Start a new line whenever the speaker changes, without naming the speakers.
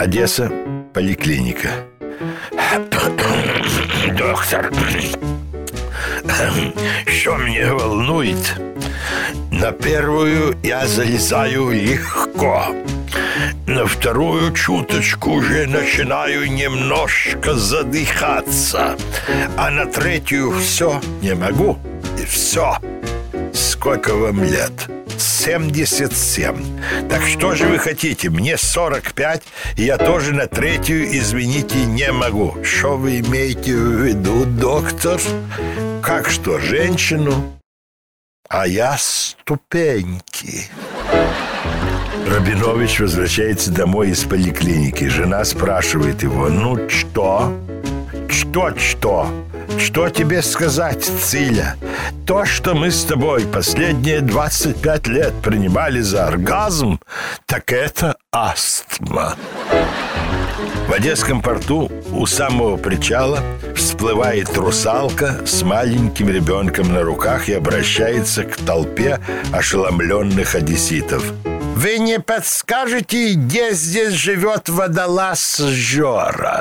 Одесса, поликлиника.
Доктор, что меня волнует?
На первую я залезаю легко.
На вторую чуточку уже начинаю немножко задыхаться.
А на третью все не могу. И все. Сколько вам лет? 77. Так что же вы хотите? Мне 45, и я тоже на третью, извините, не могу. Что вы имеете в виду, доктор? Как что, женщину? А я ступеньки. Рабинович возвращается домой из поликлиники. Жена спрашивает его, ну что? Что-что? Что тебе сказать, Циля? То, что мы с тобой последние 25 лет принимали за оргазм, так это астма. В Одесском порту у самого причала всплывает русалка с маленьким ребенком на руках и обращается к толпе ошеломленных одесситов. «Вы не подскажете, где здесь живет водолаз Жора?»